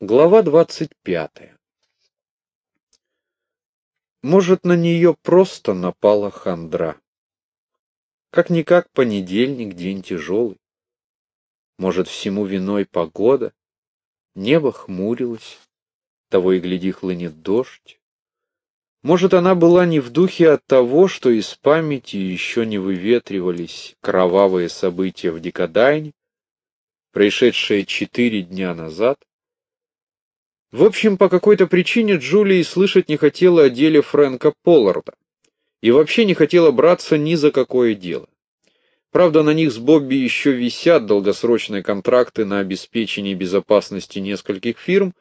Глава двадцать пятая. Может, на нее просто напала хандра. Как-никак понедельник, день тяжелый. Может, всему виной погода? Небо хмурилось, того и гляди хлынет дождь. Может, она была не в духе от того, что из памяти еще не выветривались кровавые события в Дикодайне, происшедшие четыре дня назад, в общем, по какой-то причине Джулия слышать не хотела о деле Фрэнка Полларда и вообще не хотела браться ни за какое дело. Правда, на них с Бобби еще висят долгосрочные контракты на обеспечение безопасности нескольких фирм,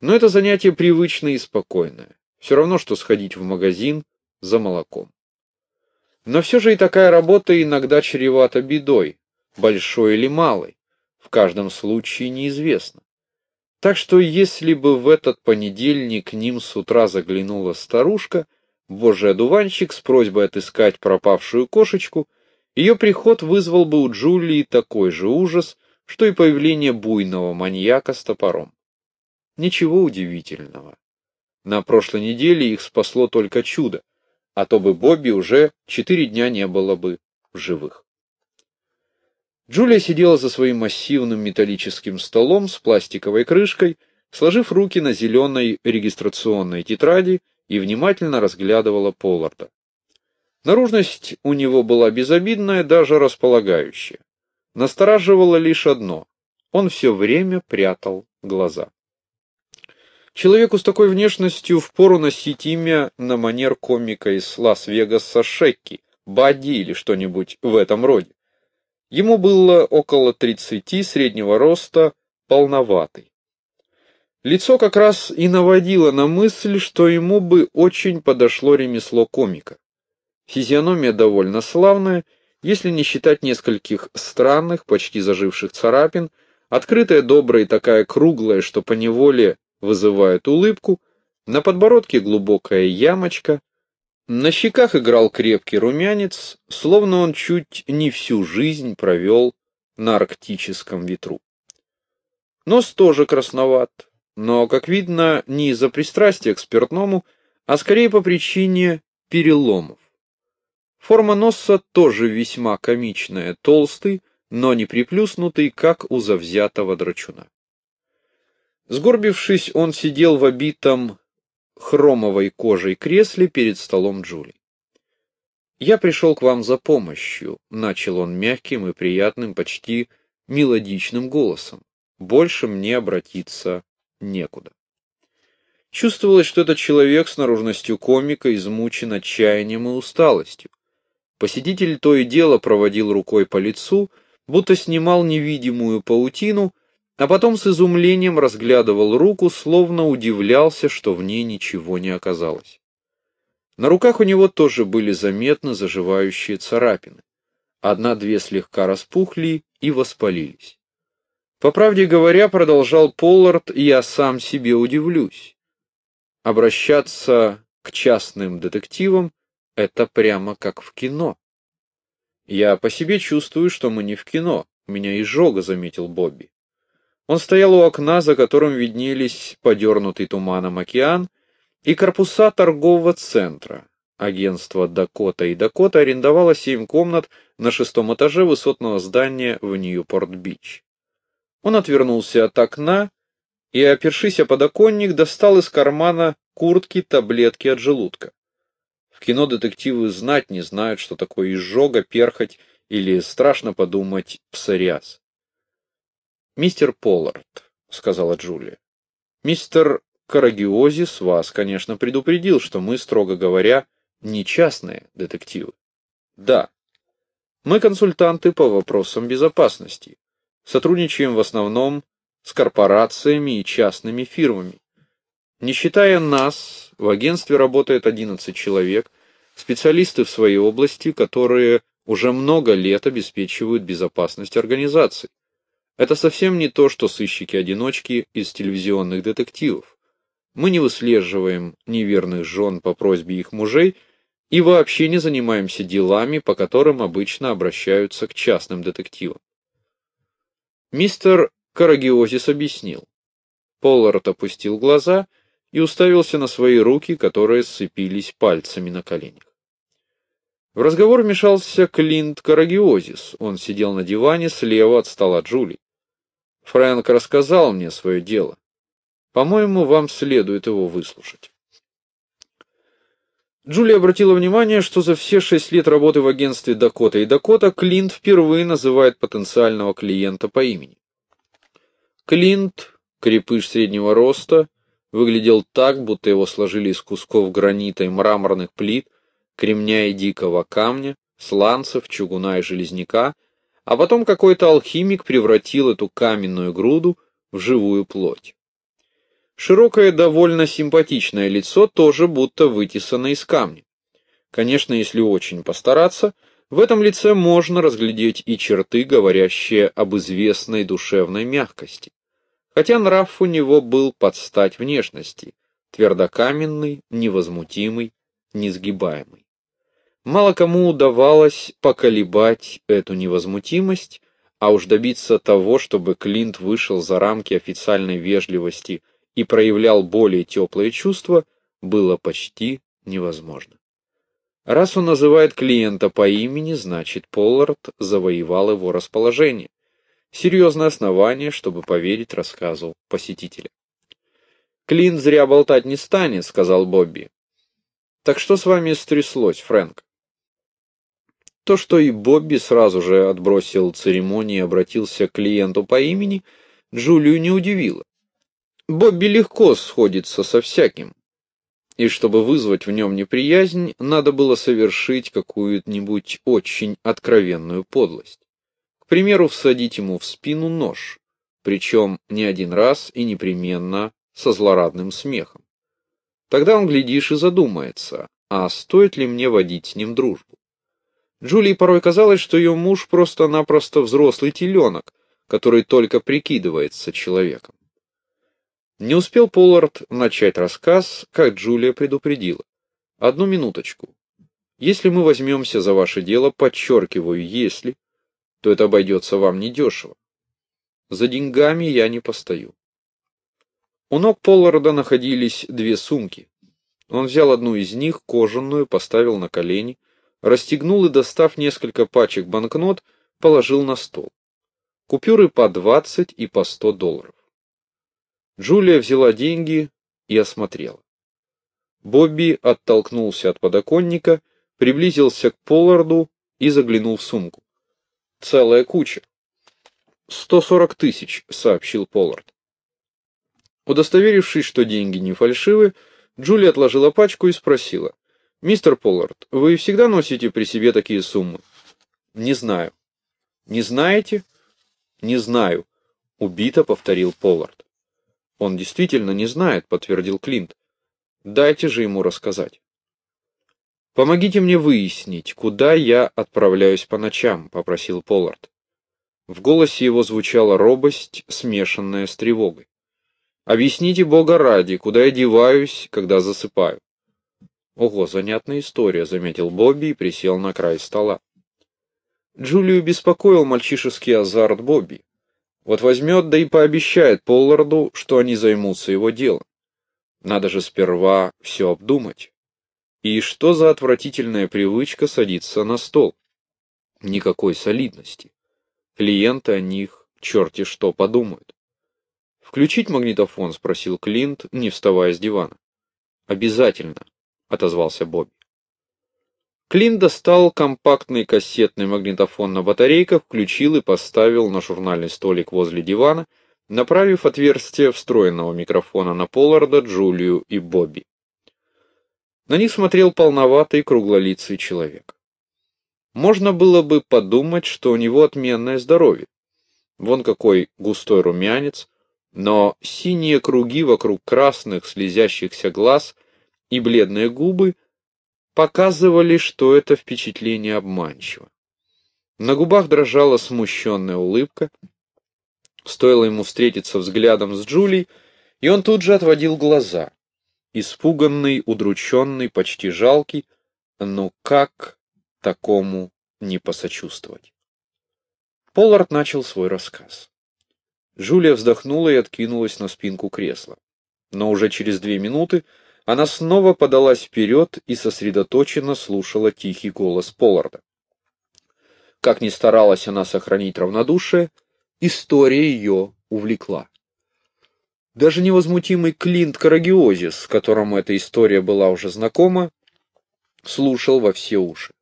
но это занятие привычное и спокойное. Все равно, что сходить в магазин за молоком. Но все же и такая работа иногда чревата бедой, большой или малой, в каждом случае неизвестно. Так что если бы в этот понедельник к ним с утра заглянула старушка, божий одуванчик с просьбой отыскать пропавшую кошечку, ее приход вызвал бы у Джулии такой же ужас, что и появление буйного маньяка с топором. Ничего удивительного. На прошлой неделе их спасло только чудо, а то бы Бобби уже четыре дня не было бы в живых. Джулия сидела за своим массивным металлическим столом с пластиковой крышкой, сложив руки на зеленой регистрационной тетради и внимательно разглядывала Полларда. Наружность у него была безобидная, даже располагающая. Настораживало лишь одно — он все время прятал глаза. Человеку с такой внешностью впору носить имя на манер комика из Лас-Вегаса Шекки, Бадди или что-нибудь в этом роде. Ему было около тридцати, среднего роста, полноватый. Лицо как раз и наводило на мысль, что ему бы очень подошло ремесло комика. Физиономия довольно славная, если не считать нескольких странных, почти заживших царапин, открытая добрая и такая круглая, что поневоле вызывает улыбку, на подбородке глубокая ямочка, на щеках играл крепкий румянец, словно он чуть не всю жизнь провел на арктическом ветру. Нос тоже красноват, но, как видно, не из-за пристрастия к спиртному, а скорее по причине переломов. Форма носа тоже весьма комичная, толстый, но не приплюснутый, как у завзятого драчуна. Сгорбившись, он сидел в обитом хромовой кожей кресле перед столом Джули. «Я пришел к вам за помощью», — начал он мягким и приятным, почти мелодичным голосом. «Больше мне обратиться некуда». Чувствовалось, что этот человек с наружностью комика измучен отчаянием и усталостью. Посетитель то и дело проводил рукой по лицу, будто снимал невидимую паутину, а потом с изумлением разглядывал руку, словно удивлялся, что в ней ничего не оказалось. На руках у него тоже были заметны заживающие царапины. Одна-две слегка распухли и воспалились. По правде говоря, продолжал Поллард, я сам себе удивлюсь. Обращаться к частным детективам — это прямо как в кино. Я по себе чувствую, что мы не в кино. Меня изжога, заметил Бобби. Он стоял у окна, за которым виднелись подернутый туманом океан и корпуса торгового центра. Агентство «Дакота» и «Дакота» арендовало семь комнат на шестом этаже высотного здания в Ньюпорт-Бич. Он отвернулся от окна и, опершись о подоконник, достал из кармана куртки таблетки от желудка. В кино детективы знать не знают, что такое изжога, перхоть или, страшно подумать, псориаз. «Мистер Поллард», — сказала Джулия, — «мистер Карагиозис вас, конечно, предупредил, что мы, строго говоря, не частные детективы». «Да. Мы консультанты по вопросам безопасности. Сотрудничаем в основном с корпорациями и частными фирмами. Не считая нас, в агентстве работает 11 человек, специалисты в своей области, которые уже много лет обеспечивают безопасность организации. Это совсем не то, что сыщики-одиночки из телевизионных детективов. Мы не выслеживаем неверных жен по просьбе их мужей и вообще не занимаемся делами, по которым обычно обращаются к частным детективам. Мистер Карагиозис объяснил. Поллард опустил глаза и уставился на свои руки, которые сцепились пальцами на коленях. В разговор вмешался Клинт Карагиозис. Он сидел на диване слева от стола Джули. Фрэнк рассказал мне свое дело. По-моему, вам следует его выслушать. Джули обратила внимание, что за все шесть лет работы в агентстве Дакота и Дакота Клинт впервые называет потенциального клиента по имени. Клинт, крепыш среднего роста, выглядел так, будто его сложили из кусков гранита и мраморных плит, кремня и дикого камня, сланцев, чугуна и железняка, а потом какой-то алхимик превратил эту каменную груду в живую плоть. Широкое, довольно симпатичное лицо тоже будто вытесано из камня. Конечно, если очень постараться, в этом лице можно разглядеть и черты, говорящие об известной душевной мягкости. Хотя нрав у него был под стать внешности, твердокаменный, невозмутимый, несгибаемый. Мало кому удавалось поколебать эту невозмутимость, а уж добиться того, чтобы Клинт вышел за рамки официальной вежливости и проявлял более теплые чувства, было почти невозможно. Раз он называет клиента по имени, значит Поллард завоевал его расположение. Серьезное основание, чтобы поверить рассказу посетителя. «Клинт зря болтать не станет», — сказал Бобби. «Так что с вами стряслось, Фрэнк?» То, что и Бобби сразу же отбросил церемонии и обратился к клиенту по имени, Джулию не удивило. Бобби легко сходится со всяким. И чтобы вызвать в нем неприязнь, надо было совершить какую-нибудь очень откровенную подлость. К примеру, всадить ему в спину нож, причем не один раз и непременно со злорадным смехом. Тогда он, глядишь, и задумается, а стоит ли мне водить с ним дружбу. Джулии порой казалось, что ее муж просто-напросто взрослый теленок, который только прикидывается человеком. Не успел Поллард начать рассказ, как Джулия предупредила. «Одну минуточку. Если мы возьмемся за ваше дело, подчеркиваю, если, то это обойдется вам недешево. За деньгами я не постою». У ног Полларда находились две сумки. Он взял одну из них, кожаную, поставил на колени, расстегнул и, достав несколько пачек банкнот, положил на стол. Купюры по 20 и по 100 долларов. Джулия взяла деньги и осмотрела. Бобби оттолкнулся от подоконника, приблизился к Полларду и заглянул в сумку. Целая куча. «Сто сорок тысяч», — сообщил Поллард. Удостоверившись, что деньги не фальшивы, Джулия отложила пачку и спросила. «Мистер Поллард, вы всегда носите при себе такие суммы?» «Не знаю». «Не знаете?» «Не знаю», — убито повторил Поллард. Он действительно не знает, подтвердил Клинт. Дайте же ему рассказать. Помогите мне выяснить, куда я отправляюсь по ночам, попросил Поллард. В голосе его звучала робость, смешанная с тревогой. Объясните Бога ради, куда я деваюсь, когда засыпаю. Ого, занятная история, заметил Бобби и присел на край стола. Джулию беспокоил мальчишеский азарт Бобби. Вот возьмет, да и пообещает Полларду, что они займутся его делом. Надо же сперва все обдумать. И что за отвратительная привычка садиться на стол? Никакой солидности. Клиенты о них черти что подумают. «Включить магнитофон?» — спросил Клинт, не вставая с дивана. «Обязательно», — отозвался Бобби. Клин достал компактный кассетный магнитофон на батарейках, включил и поставил на журнальный столик возле дивана, направив отверстие встроенного микрофона на Полларда, Джулию и Бобби. На них смотрел полноватый круглолицый человек. Можно было бы подумать, что у него отменное здоровье. Вон какой густой румянец, но синие круги вокруг красных слезящихся глаз и бледные губы — показывали, что это впечатление обманчиво. На губах дрожала смущенная улыбка. Стоило ему встретиться взглядом с Джулией, и он тут же отводил глаза. Испуганный, удрученный, почти жалкий, но как такому не посочувствовать? Поллард начал свой рассказ. Джулия вздохнула и откинулась на спинку кресла. Но уже через две минуты она снова подалась вперед и сосредоточенно слушала тихий голос Полларда. Как ни старалась она сохранить равнодушие, история ее увлекла. Даже невозмутимый Клинт Карагиозис, которому эта история была уже знакома, слушал во все уши.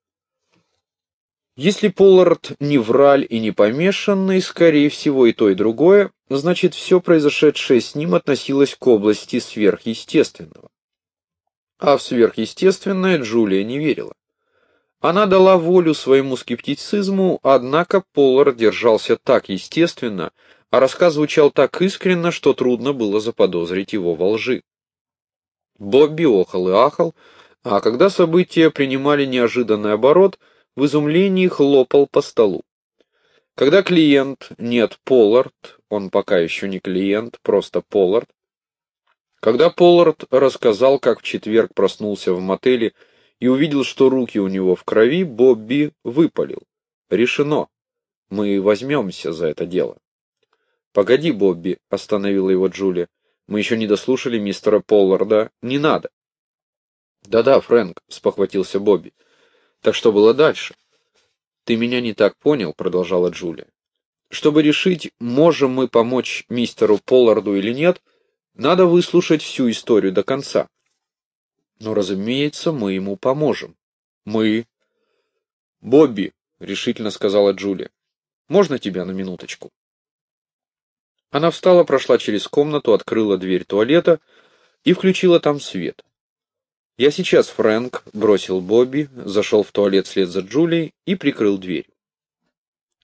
Если Поллард не враль и не помешанный, скорее всего и то, и другое, значит все произошедшее с ним относилось к области сверхъестественного. А в сверхъестественное Джулия не верила. Она дала волю своему скептицизму, однако Поллард держался так естественно, а рассказ звучал так искренно, что трудно было заподозрить его во лжи. Бобби охал и ахал, а когда события принимали неожиданный оборот, в изумлении хлопал по столу. Когда клиент, нет, Поллард, он пока еще не клиент, просто Поллард, когда Поллард рассказал, как в четверг проснулся в мотеле и увидел, что руки у него в крови, Бобби выпалил. Решено. Мы возьмемся за это дело. «Погоди, Бобби», — остановила его Джулия. «Мы еще не дослушали мистера Полларда. Не надо». «Да-да, Фрэнк», — спохватился Бобби. «Так что было дальше?» «Ты меня не так понял», — продолжала Джулия. «Чтобы решить, можем мы помочь мистеру Полларду или нет, надо выслушать всю историю до конца. Но, разумеется, мы ему поможем. Мы...» «Бобби», — решительно сказала Джулия, — «можно тебя на минуточку?» Она встала, прошла через комнату, открыла дверь туалета и включила там свет. «Я сейчас, Фрэнк», — бросил Бобби, зашел в туалет вслед за Джулией и прикрыл дверь.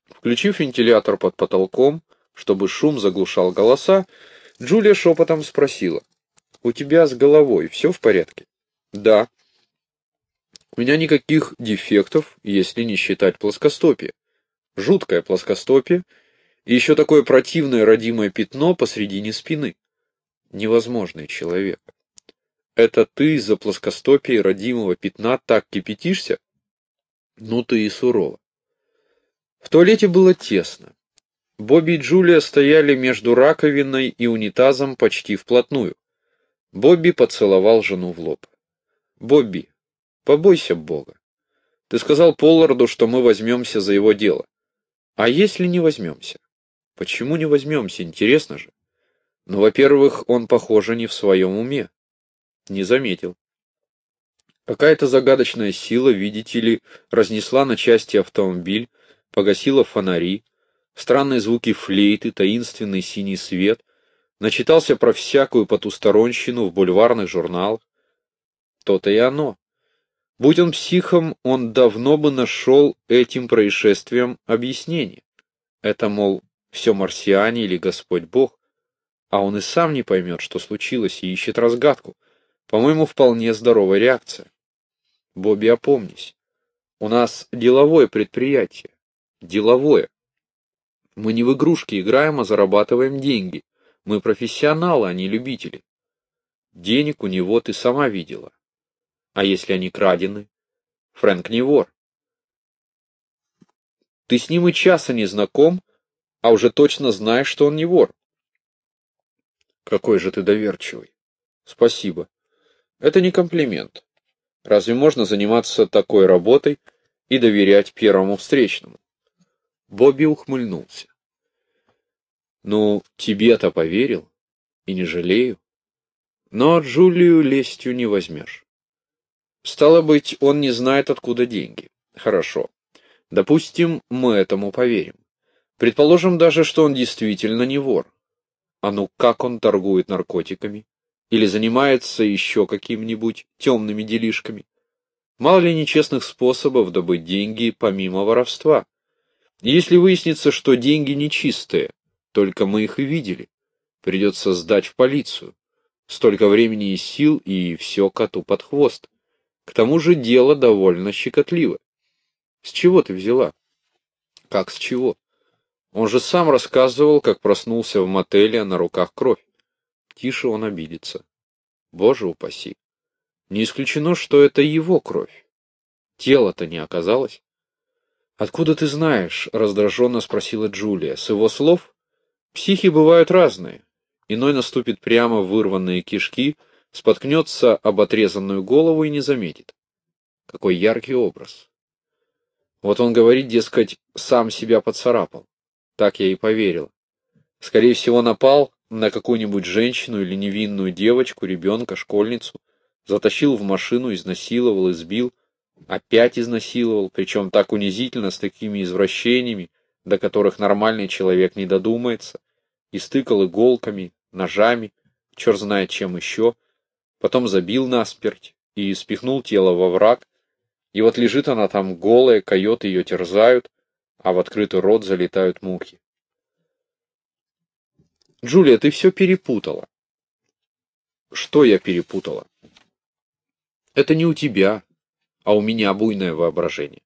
Включив вентилятор под потолком, чтобы шум заглушал голоса, Джулия шепотом спросила. «У тебя с головой все в порядке?» «Да». «У меня никаких дефектов, если не считать плоскостопие. Жуткое плоскостопие — и еще такое противное родимое пятно посредине спины. Невозможный человек. Это ты из-за плоскостопия родимого пятна так кипятишься? Ну ты и сурова. В туалете было тесно. Бобби и Джулия стояли между раковиной и унитазом почти вплотную. Бобби поцеловал жену в лоб. «Бобби, побойся Бога. Ты сказал Полларду, что мы возьмемся за его дело. А если не возьмемся? Почему не возьмемся, интересно же? Ну, во-первых, он, похоже, не в своем уме. Не заметил. Какая-то загадочная сила, видите ли, разнесла на части автомобиль, погасила фонари, странные звуки флейты, таинственный синий свет, начитался про всякую потусторонщину в бульварных журналах. То-то и оно. Будь он психом, он давно бы нашел этим происшествиям объяснение. Это, мол, все марсиане или Господь Бог, а он и сам не поймет, что случилось, и ищет разгадку. По-моему, вполне здоровая реакция. Бобби, опомнись. У нас деловое предприятие. Деловое. Мы не в игрушки играем, а зарабатываем деньги. Мы профессионалы, а не любители. Денег у него ты сама видела. А если они крадены? Фрэнк не вор. Ты с ним и часа не знаком, а уже точно знаешь, что он не вор. Какой же ты доверчивый. Спасибо. Это не комплимент. Разве можно заниматься такой работой и доверять первому встречному? Бобби ухмыльнулся. Ну, тебе-то поверил, и не жалею. Но Джулию лестью не возьмешь. Стало быть, он не знает, откуда деньги. Хорошо. Допустим, мы этому поверим. Предположим даже, что он действительно не вор. А ну как он торгует наркотиками? Или занимается еще какими-нибудь темными делишками? Мало ли нечестных способов добыть деньги помимо воровства. Если выяснится, что деньги нечистые, только мы их и видели, придется сдать в полицию. Столько времени и сил, и все коту под хвост. К тому же дело довольно щекотливо. С чего ты взяла? Как с чего? Он же сам рассказывал, как проснулся в мотеле, а на руках кровь. Тише он обидится. Боже упаси. Не исключено, что это его кровь. Тело-то не оказалось. «Откуда ты знаешь?» — раздраженно спросила Джулия. «С его слов?» Психи бывают разные. Иной наступит прямо в вырванные кишки, споткнется об отрезанную голову и не заметит. Какой яркий образ. Вот он говорит, дескать, сам себя поцарапал. Так я и поверил. Скорее всего, напал на какую-нибудь женщину или невинную девочку, ребенка, школьницу, затащил в машину, изнасиловал, избил, опять изнасиловал, причем так унизительно, с такими извращениями, до которых нормальный человек не додумается, истыкал иголками, ножами, черт знает чем еще, потом забил насмерть и спихнул тело во враг, и вот лежит она там голая, койоты ее терзают, а в открытый рот залетают мухи. Джулия, ты все перепутала. Что я перепутала? Это не у тебя, а у меня буйное воображение.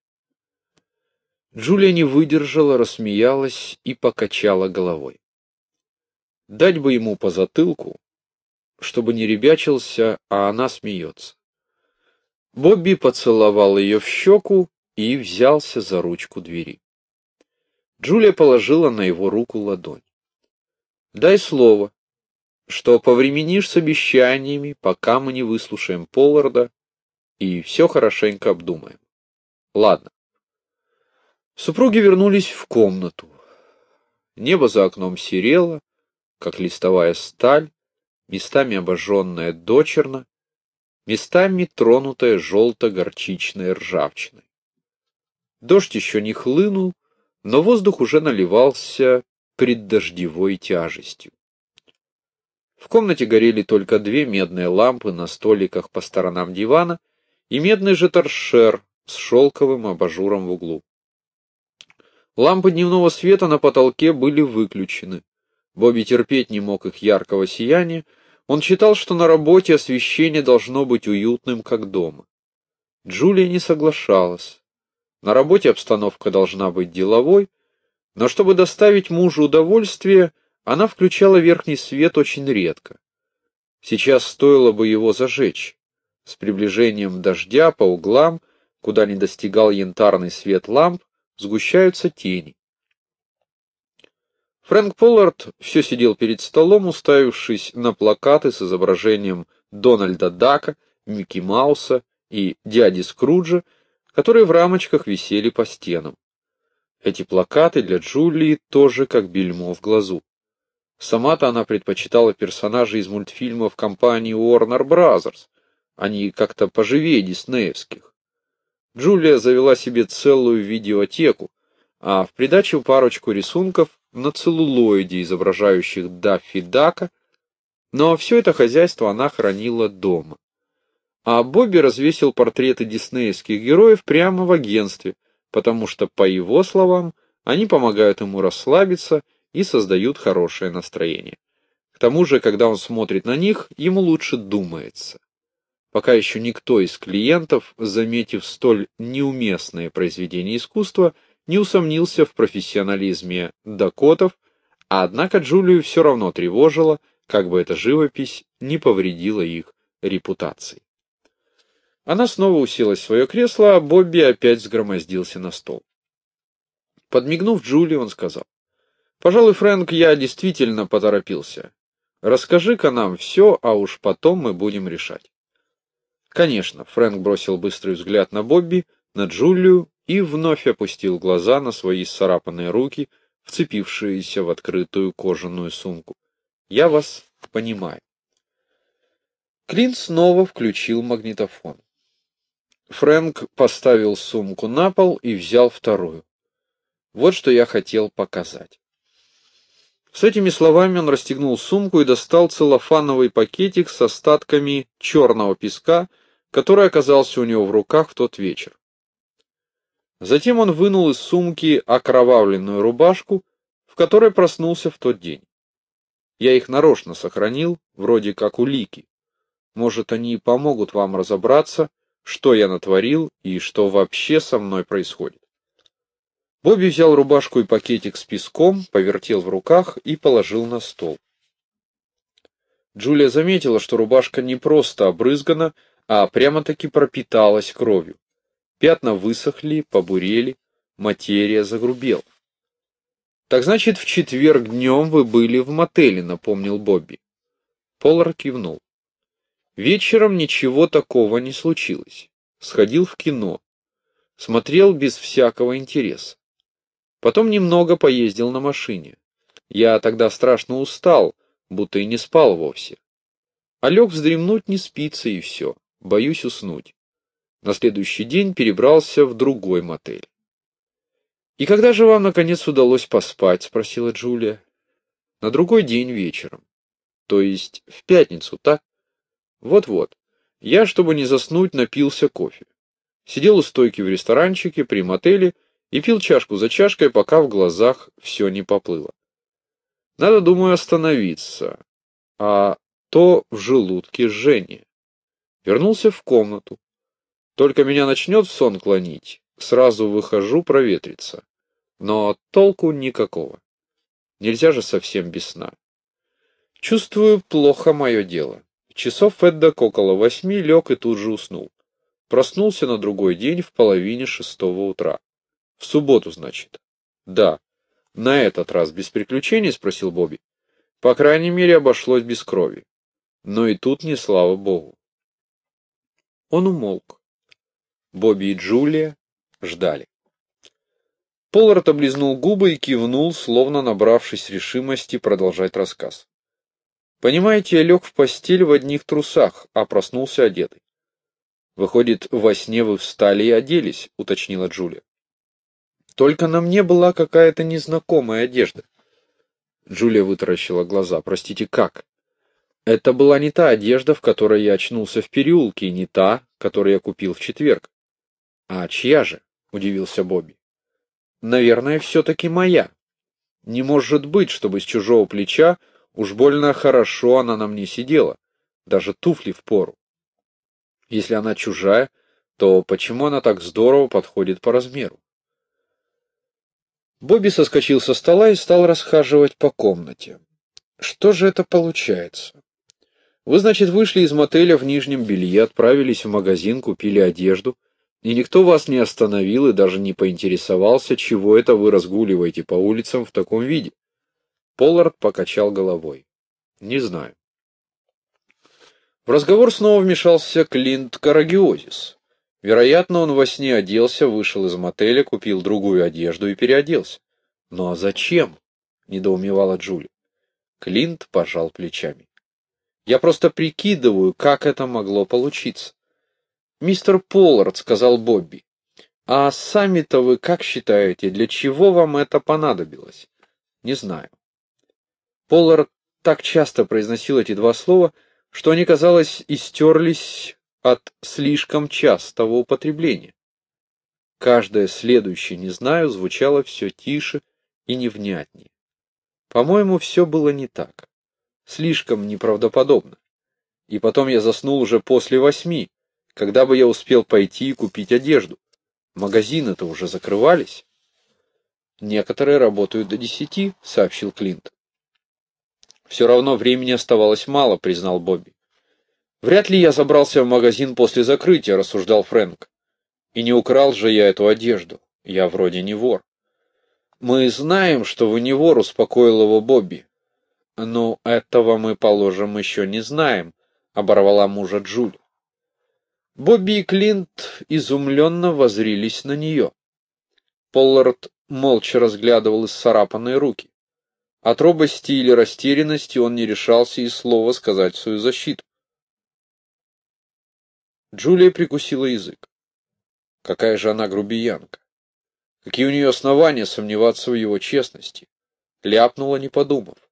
Джулия не выдержала, рассмеялась и покачала головой. Дать бы ему по затылку, чтобы не ребячился, а она смеется. Бобби поцеловал ее в щеку и взялся за ручку двери. Джулия положила на его руку ладонь. «Дай слово, что повременишь с обещаниями, пока мы не выслушаем Полларда и все хорошенько обдумаем. Ладно». Супруги вернулись в комнату. Небо за окном серело, как листовая сталь, местами обожженная дочерно, местами тронутая желто-горчичной ржавчиной. Дождь еще не хлынул, но воздух уже наливался преддождевой тяжестью. В комнате горели только две медные лампы на столиках по сторонам дивана и медный же торшер с шелковым абажуром в углу. Лампы дневного света на потолке были выключены. Бобби терпеть не мог их яркого сияния, он считал, что на работе освещение должно быть уютным, как дома. Джулия не соглашалась. На работе обстановка должна быть деловой, но чтобы доставить мужу удовольствие, она включала верхний свет очень редко. Сейчас стоило бы его зажечь. С приближением дождя по углам, куда не достигал янтарный свет ламп, сгущаются тени. Фрэнк Поллард все сидел перед столом, уставившись на плакаты с изображением Дональда Дака, Микки Мауса и дяди Скруджа, которые в рамочках висели по стенам. Эти плакаты для Джулии тоже как бельмо в глазу. Сама-то она предпочитала персонажей из мультфильмов компании Warner Bros. Они как-то поживее диснеевских. Джулия завела себе целую видеотеку, а в придачу парочку рисунков на целлулоиде, изображающих Даффи Дака, но все это хозяйство она хранила дома. А Бобби развесил портреты диснеевских героев прямо в агентстве, потому что, по его словам, они помогают ему расслабиться и создают хорошее настроение. К тому же, когда он смотрит на них, ему лучше думается. Пока еще никто из клиентов, заметив столь неуместное произведение искусства, не усомнился в профессионализме Дакотов, а однако Джулию все равно тревожило, как бы эта живопись не повредила их репутации. Она снова уселась в свое кресло, а Бобби опять сгромоздился на стол. Подмигнув Джулии, он сказал, «Пожалуй, Фрэнк, я действительно поторопился. Расскажи-ка нам все, а уж потом мы будем решать». Конечно, Фрэнк бросил быстрый взгляд на Бобби, на Джулию и вновь опустил глаза на свои сцарапанные руки, вцепившиеся в открытую кожаную сумку. «Я вас понимаю». Клинт снова включил магнитофон. Фрэнк поставил сумку на пол и взял вторую. Вот что я хотел показать. С этими словами он расстегнул сумку и достал целлофановый пакетик с остатками черного песка, который оказался у него в руках в тот вечер. Затем он вынул из сумки окровавленную рубашку, в которой проснулся в тот день. Я их нарочно сохранил, вроде как улики. Может, они помогут вам разобраться, что я натворил и что вообще со мной происходит. Бобби взял рубашку и пакетик с песком, повертел в руках и положил на стол. Джулия заметила, что рубашка не просто обрызгана, а прямо-таки пропиталась кровью. Пятна высохли, побурели, материя загрубела. Так значит, в четверг днем вы были в мотеле, напомнил Бобби. Поллар кивнул. Вечером ничего такого не случилось. Сходил в кино. Смотрел без всякого интереса. Потом немного поездил на машине. Я тогда страшно устал, будто и не спал вовсе. А лег вздремнуть не спится и все. Боюсь уснуть. На следующий день перебрался в другой мотель. «И когда же вам, наконец, удалось поспать?» — спросила Джулия. «На другой день вечером. То есть в пятницу, так?» «Вот-вот. Я, чтобы не заснуть, напился кофе. Сидел у стойки в ресторанчике при мотеле и пил чашку за чашкой, пока в глазах все не поплыло. Надо, думаю, остановиться. А то в желудке жжение. Вернулся в комнату. Только меня начнет в сон клонить, сразу выхожу проветриться. Но толку никакого. Нельзя же совсем без сна. Чувствую, плохо мое дело. Часов эдак около восьми лег и тут же уснул. Проснулся на другой день в половине шестого утра. В субботу, значит. Да. На этот раз без приключений, спросил Бобби. По крайней мере, обошлось без крови. Но и тут не слава богу. Он умолк. Бобби и Джулия ждали. Поллард облизнул губы и кивнул, словно набравшись решимости продолжать рассказ. «Понимаете, я лег в постель в одних трусах, а проснулся одетый». «Выходит, во сне вы встали и оделись», — уточнила Джулия. «Только на мне была какая-то незнакомая одежда». Джулия вытаращила глаза. «Простите, как?» «Это была не та одежда, в которой я очнулся в переулке, и не та, которую я купил в четверг». «А чья же?» — удивился Бобби. «Наверное, все-таки моя. Не может быть, чтобы с чужого плеча уж больно хорошо она на мне сидела, даже туфли в пору. Если она чужая, то почему она так здорово подходит по размеру?» Бобби соскочил со стола и стал расхаживать по комнате. «Что же это получается?» Вы, значит, вышли из мотеля в нижнем белье, отправились в магазин, купили одежду, и никто вас не остановил и даже не поинтересовался, чего это вы разгуливаете по улицам в таком виде. Поллард покачал головой. Не знаю. В разговор снова вмешался Клинт Карагиозис. Вероятно, он во сне оделся, вышел из мотеля, купил другую одежду и переоделся. «Ну а зачем?» — недоумевала Джули. Клинт пожал плечами. «Я просто прикидываю, как это могло получиться. «Мистер Поллард», — сказал Бобби, — «а сами-то вы как считаете, для чего вам это понадобилось?» «Не знаю». Поллард так часто произносил эти два слова, что они, казалось, истерлись от слишком частого употребления. Каждое следующее «не знаю» звучало все тише и невнятнее. По-моему, все было не так. Слишком неправдоподобно. И потом я заснул уже после восьми, когда бы я успел пойти и купить одежду? Магазины-то уже закрывались. Некоторые работают до десяти, сообщил Клинт. Все равно времени оставалось мало, признал Бобби. Вряд ли я забрался в магазин после закрытия, рассуждал Фрэнк. И не украл же я эту одежду. Я вроде не вор. Мы знаем, что вы не вор, успокоил его Бобби. Ну, этого мы, положим, еще не знаем, оборвала мужа Джуль. Бобби и Клинт изумленно возрились на нее. Поллард молча разглядывал исцарапанные руки. От робости или растерянности он не решался и слова сказать в свою защиту. Джулия прикусила язык. Какая же она грубиянка. Какие у нее основания сомневаться в его честности? Ляпнула, не подумав.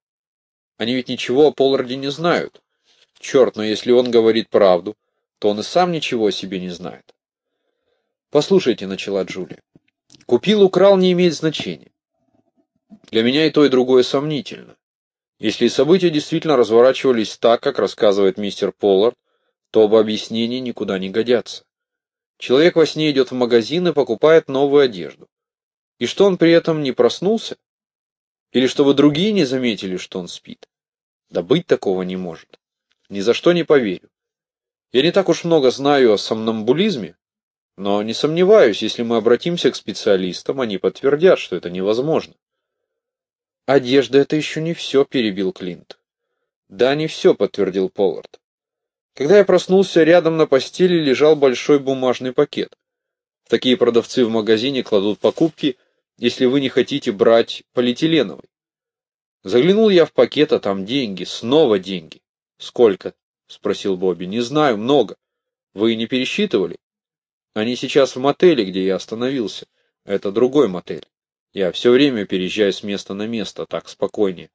Они ведь ничего о Полларде не знают. Черт, но если он говорит правду, то он и сам ничего о себе не знает. «Послушайте», — начала Джулия, — «купил, украл не имеет значения. Для меня и то, и другое сомнительно. Если события действительно разворачивались так, как рассказывает мистер Поллард, то об объяснении никуда не годятся. Человек во сне идет в магазин и покупает новую одежду. И что он при этом не проснулся? Или чтобы другие не заметили, что он спит? Да быть такого не может. Ни за что не поверю. Я не так уж много знаю о сомнамбулизме, но не сомневаюсь, если мы обратимся к специалистам, они подтвердят, что это невозможно. Одежда — это еще не все, перебил Клинт. Да, не все, подтвердил Поллард. Когда я проснулся, рядом на постели лежал большой бумажный пакет. Такие продавцы в магазине кладут покупки, если вы не хотите брать полиэтиленовый. Заглянул я в пакет, а там деньги, снова деньги. Сколько? Спросил Бобби. Не знаю, много. Вы не пересчитывали? Они сейчас в мотеле, где я остановился. Это другой мотель. Я все время переезжаю с места на место, так спокойнее.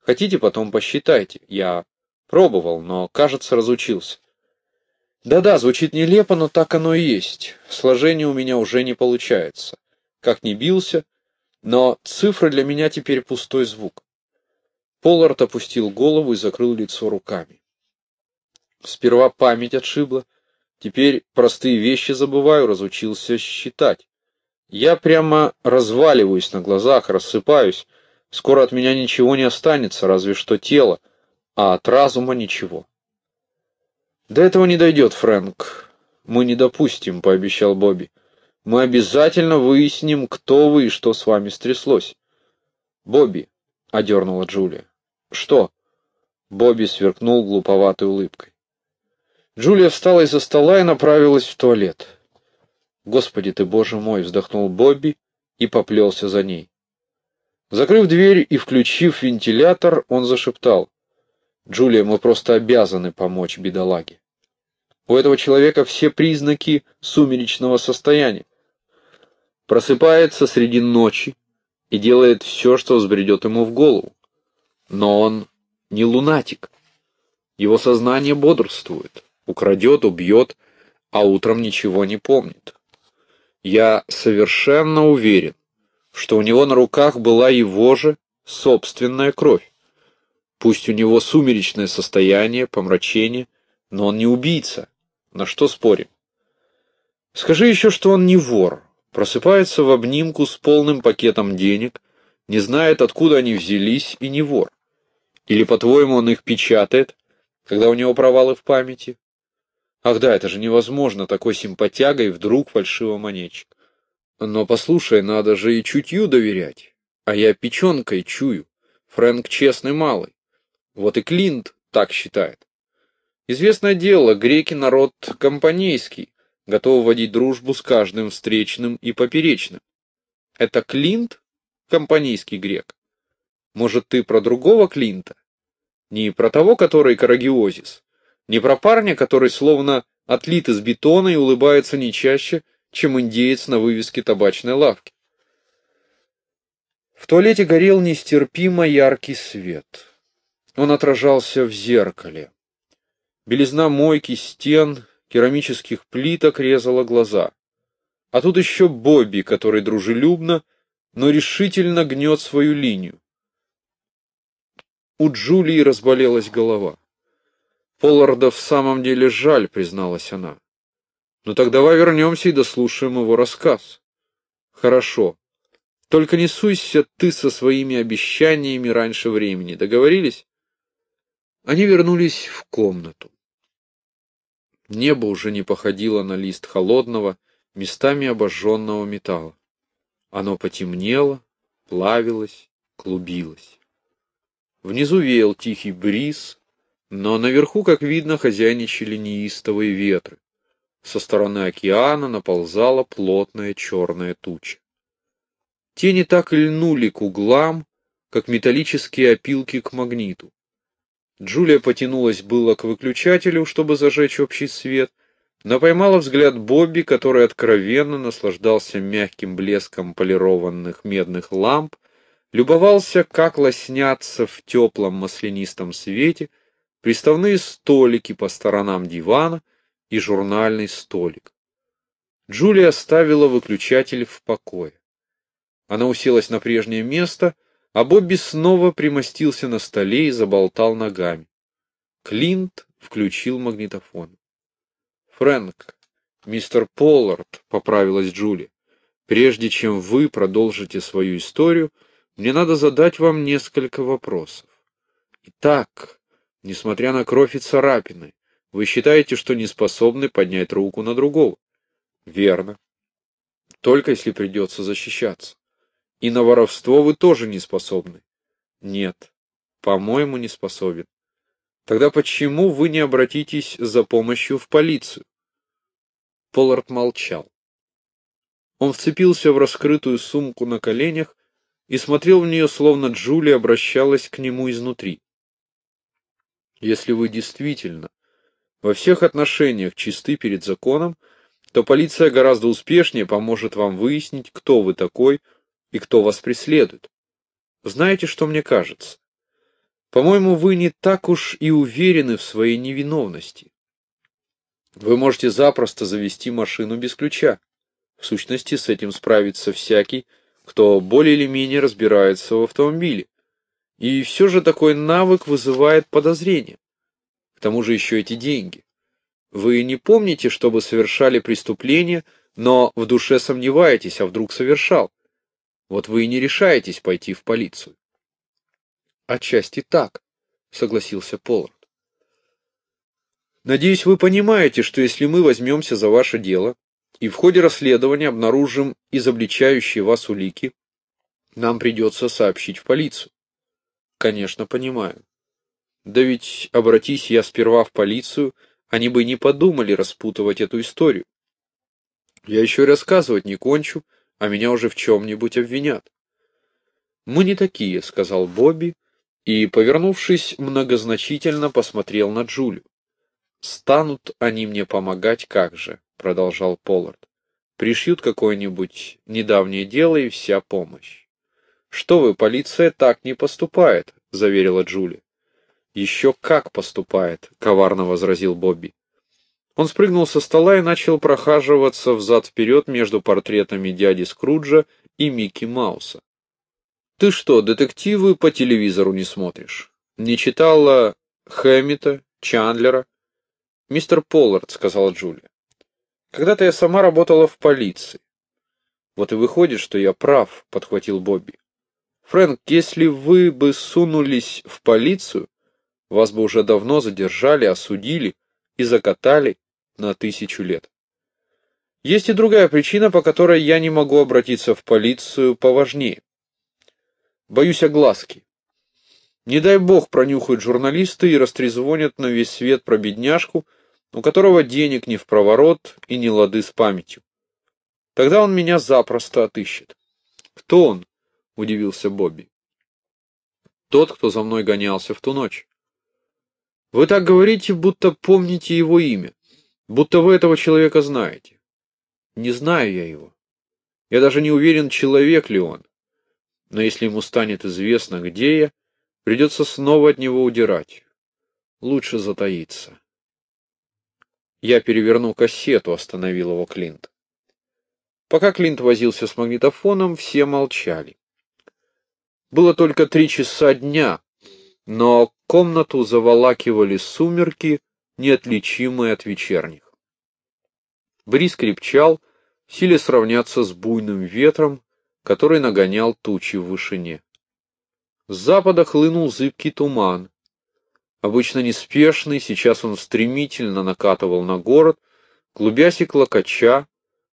Хотите, потом посчитайте. Я пробовал, но, кажется, разучился. Да-да, звучит нелепо, но так оно и есть. Сложение у меня уже не получается. Как ни бился, но цифры для меня теперь пустой звук. Поллард опустил голову и закрыл лицо руками. Сперва память отшибла, теперь простые вещи забываю, разучился считать. Я прямо разваливаюсь на глазах, рассыпаюсь. Скоро от меня ничего не останется, разве что тело, а от разума ничего. До этого не дойдет, Фрэнк. Мы не допустим, пообещал Бобби. Мы обязательно выясним, кто вы и что с вами стряслось. Бобби, одернула Джулия. Что? Бобби сверкнул глуповатой улыбкой. Джулия встала из-за стола и направилась в туалет. «Господи ты, боже мой!» — вздохнул Бобби и поплелся за ней. Закрыв дверь и включив вентилятор, он зашептал. «Джулия, мы просто обязаны помочь бедолаге. У этого человека все признаки сумеречного состояния. Просыпается среди ночи и делает все, что взбредет ему в голову. Но он не лунатик. Его сознание бодрствует, украдет, убьет, а утром ничего не помнит. Я совершенно уверен, что у него на руках была его же собственная кровь. Пусть у него сумеречное состояние, помрачение, но он не убийца. На что спорим? Скажи еще, что он не вор. Просыпается в обнимку с полным пакетом денег, не знает, откуда они взялись, и не вор. Или, по-твоему, он их печатает, когда у него провалы в памяти? Ах да, это же невозможно, такой симпатягой вдруг фальшивомонетчик. Но послушай, надо же и чутью доверять. А я печенкой чую. Фрэнк честный малый. Вот и Клинт так считает. Известное дело, греки народ компанейский, готов водить дружбу с каждым встречным и поперечным. Это Клинт, компанейский грек? Может, ты про другого Клинта? Не про того, который карагиозис, не про парня, который словно отлит из бетона и улыбается не чаще, чем индеец на вывеске табачной лавки. В туалете горел нестерпимо яркий свет. Он отражался в зеркале. Белизна мойки, стен, керамических плиток резала глаза. А тут еще Бобби, который дружелюбно, но решительно гнет свою линию. У Джулии разболелась голова. Полларда в самом деле жаль, призналась она. Ну так давай вернемся и дослушаем его рассказ. Хорошо. Только не суйся ты со своими обещаниями раньше времени. Договорились? Они вернулись в комнату. Небо уже не походило на лист холодного, местами обожженного металла. Оно потемнело, плавилось, клубилось. Внизу веял тихий бриз, но наверху, как видно, хозяйничали неистовые ветры. Со стороны океана наползала плотная черная туча. Тени так льнули к углам, как металлические опилки к магниту. Джулия потянулась было к выключателю, чтобы зажечь общий свет, но поймала взгляд Бобби, который откровенно наслаждался мягким блеском полированных медных ламп, любовался, как лоснятся в теплом маслянистом свете приставные столики по сторонам дивана и журнальный столик. Джулия оставила выключатель в покое. Она уселась на прежнее место, а Бобби снова примостился на столе и заболтал ногами. Клинт включил магнитофон. «Фрэнк, мистер Поллард», — поправилась Джулия, — «прежде чем вы продолжите свою историю, мне надо задать вам несколько вопросов. Итак, Несмотря на кровь и царапины, вы считаете, что не способны поднять руку на другого? Верно. Только если придется защищаться. И на воровство вы тоже не способны. Нет, по-моему, не способен. Тогда почему вы не обратитесь за помощью в полицию? Поллард молчал. Он вцепился в раскрытую сумку на коленях и смотрел в нее, словно Джулия обращалась к нему изнутри. Если вы действительно во всех отношениях чисты перед законом, то полиция гораздо успешнее поможет вам выяснить, кто вы такой и кто вас преследует. Знаете, что мне кажется? По-моему, вы не так уж и уверены в своей невиновности. Вы можете запросто завести машину без ключа. В сущности, с этим справится всякий, кто более или менее разбирается в автомобиле. И все же такой навык вызывает подозрение. К тому же еще эти деньги. Вы не помните, чтобы совершали преступление, но в душе сомневаетесь, а вдруг совершал. Вот вы и не решаетесь пойти в полицию. Отчасти так, согласился Поллард. Надеюсь, вы понимаете, что если мы возьмемся за ваше дело и в ходе расследования обнаружим изобличающие вас улики, нам придется сообщить в полицию. Конечно, понимаю. Да ведь обратись я сперва в полицию, они бы не подумали распутывать эту историю. Я еще рассказывать не кончу, а меня уже в чем-нибудь обвинят. Мы не такие, сказал Бобби, и, повернувшись, многозначительно посмотрел на Джулию. «Станут они мне помогать как же», — продолжал Поллард. «Пришьют какое-нибудь недавнее дело и вся помощь». «Что вы, полиция так не поступает», — заверила Джулия. «Еще как поступает», — коварно возразил Бобби. Он спрыгнул со стола и начал прохаживаться взад-вперед между портретами дяди Скруджа и Микки Мауса. «Ты что, детективы по телевизору не смотришь? Не читала Хэммита, Чандлера?» «Мистер Поллард», — сказала Джулия. «Когда-то я сама работала в полиции». «Вот и выходит, что я прав», — подхватил Бобби. «Фрэнк, если вы бы сунулись в полицию, вас бы уже давно задержали, осудили и закатали на тысячу лет. Есть и другая причина, по которой я не могу обратиться в полицию поважнее. Боюсь огласки. Не дай бог пронюхают журналисты и растрезвонят на весь свет про бедняжку, у которого денег не в проворот и не лады с памятью. Тогда он меня запросто отыщет. Кто он? — удивился Бобби. Тот, кто за мной гонялся в ту ночь. Вы так говорите, будто помните его имя, будто вы этого человека знаете. Не знаю я его. Я даже не уверен, человек ли он но если ему станет известно, где я, придется снова от него удирать. Лучше затаиться. Я переверну кассету, остановил его Клинт. Пока Клинт возился с магнитофоном, все молчали. Было только три часа дня, но комнату заволакивали сумерки, неотличимые от вечерних. Бриз крепчал, силе сравняться с буйным ветром, который нагонял тучи в вышине. С запада хлынул зыбкий туман. Обычно неспешный, сейчас он стремительно накатывал на город, клубясь и клокоча,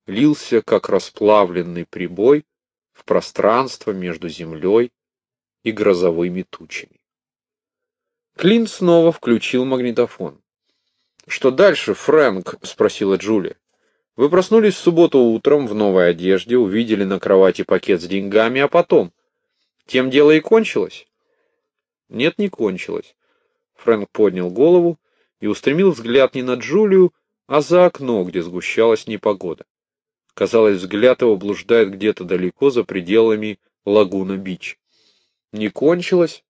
лился, как расплавленный прибой, в пространство между землей и грозовыми тучами. Клин снова включил магнитофон. «Что дальше, Фрэнк?» — спросила Джулия. Вы проснулись в субботу утром в новой одежде, увидели на кровати пакет с деньгами, а потом... Тем дело и кончилось? Нет, не кончилось. Фрэнк поднял голову и устремил взгляд не на Джулию, а за окно, где сгущалась непогода. Казалось, взгляд его блуждает где-то далеко за пределами лагуна-бич. Не кончилось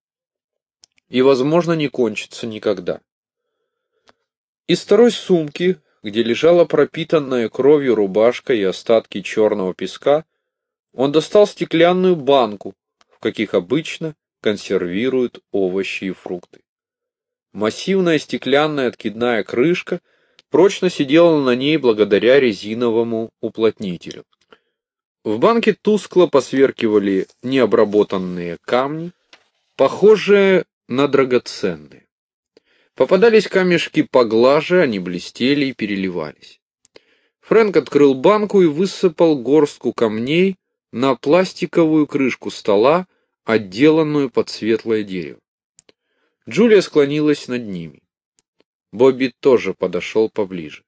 и, возможно, не кончится никогда. Из второй сумки где лежала пропитанная кровью рубашка и остатки черного песка, он достал стеклянную банку, в каких обычно консервируют овощи и фрукты. Массивная стеклянная откидная крышка прочно сидела на ней благодаря резиновому уплотнителю. В банке тускло посверкивали необработанные камни, похожие на драгоценные. Попадались камешки поглаже, они блестели и переливались. Фрэнк открыл банку и высыпал горстку камней на пластиковую крышку стола, отделанную под светлое дерево. Джулия склонилась над ними. Бобби тоже подошел поближе.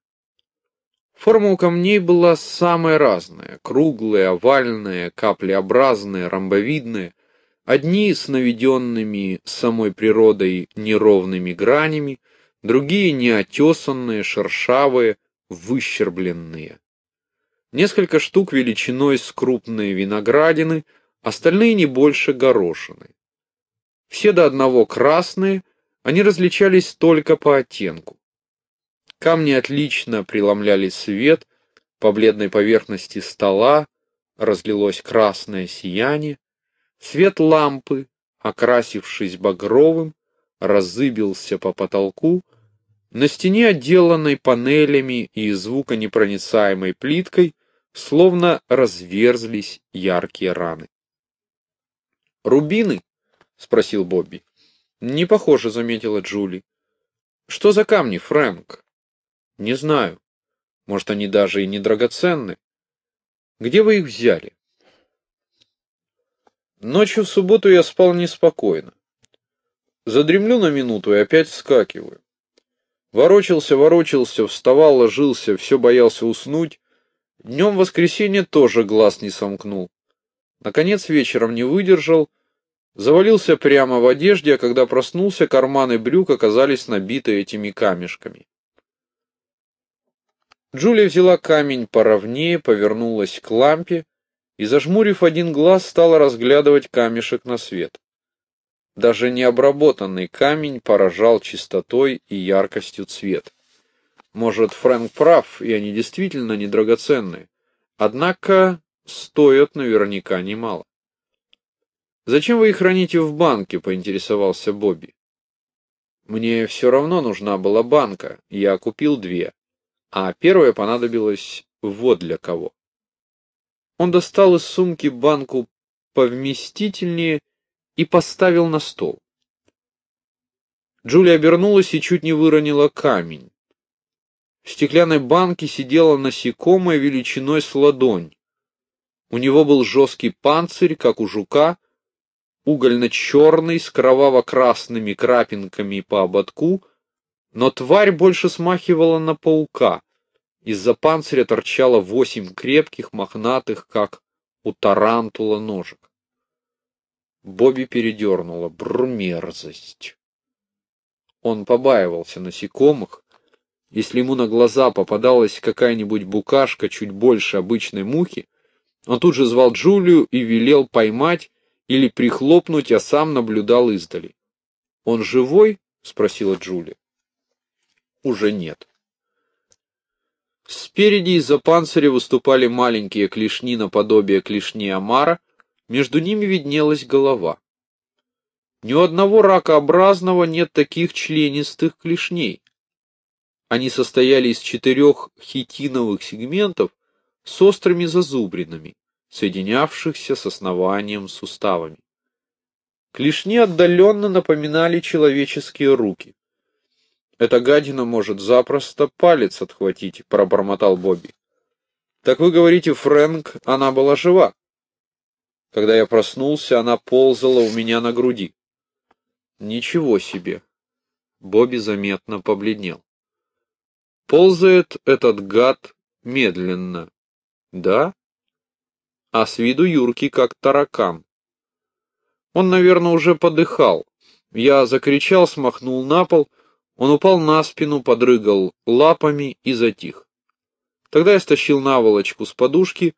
Форма у камней была самая разная — круглая, овальная, каплеобразная, ромбовидная, одни с наведенными самой природой неровными гранями, другие неотесанные, шершавые, выщербленные. Несколько штук величиной с крупные виноградины, остальные не больше горошины. Все до одного красные, они различались только по оттенку. Камни отлично преломляли свет, по бледной поверхности стола разлилось красное сияние, свет лампы, окрасившись багровым, разыбился по потолку, на стене, отделанной панелями и звуконепроницаемой плиткой, словно разверзлись яркие раны. «Рубины?» — спросил Бобби. «Не похоже», — заметила Джули. «Что за камни, Фрэнк?» Не знаю. Может, они даже и не драгоценны. Где вы их взяли? Ночью в субботу я спал неспокойно. Задремлю на минуту и опять вскакиваю. Ворочался, ворочался, вставал, ложился, все боялся уснуть. Днем воскресенье тоже глаз не сомкнул. Наконец вечером не выдержал, завалился прямо в одежде, а когда проснулся, карманы брюк оказались набиты этими камешками. Джулия взяла камень поровнее, повернулась к лампе и, зажмурив один глаз, стала разглядывать камешек на свет. Даже необработанный камень поражал чистотой и яркостью цвета. Может, Фрэнк прав, и они действительно недрагоценные. Однако стоят наверняка немало. «Зачем вы их храните в банке?» — поинтересовался Бобби. «Мне все равно нужна была банка, я купил две а первая понадобилась вот для кого. Он достал из сумки банку повместительнее и поставил на стол. Джулия обернулась и чуть не выронила камень. В стеклянной банке сидела насекомое величиной с ладонь. У него был жесткий панцирь, как у жука, угольно-черный, с кроваво-красными крапинками по ободку, но тварь больше смахивала на паука. Из-за панциря торчало восемь крепких, мохнатых, как у тарантула ножек. Бобби передернула. Брмерзость. Он побаивался насекомых. Если ему на глаза попадалась какая-нибудь букашка чуть больше обычной мухи, он тут же звал Джулию и велел поймать или прихлопнуть, а сам наблюдал издали. «Он живой?» — спросила Джулия уже нет. Спереди из-за панциря выступали маленькие клешни наподобие клешни омара, между ними виднелась голова. Ни у одного ракообразного нет таких членистых клешней. Они состояли из четырех хитиновых сегментов с острыми зазубринами, соединявшихся с основанием суставами. Клешни отдаленно напоминали человеческие руки. Эта гадина может запросто палец отхватить, пробормотал Бобби. Так вы говорите, Фрэнк, она была жива? Когда я проснулся, она ползала у меня на груди. Ничего себе. Бобби заметно побледнел. Ползает этот гад медленно. Да? А с виду юркий, как таракан. Он, наверное, уже подыхал. Я закричал, смахнул на пол — он упал на спину, подрыгал лапами и затих. Тогда я стащил наволочку с подушки,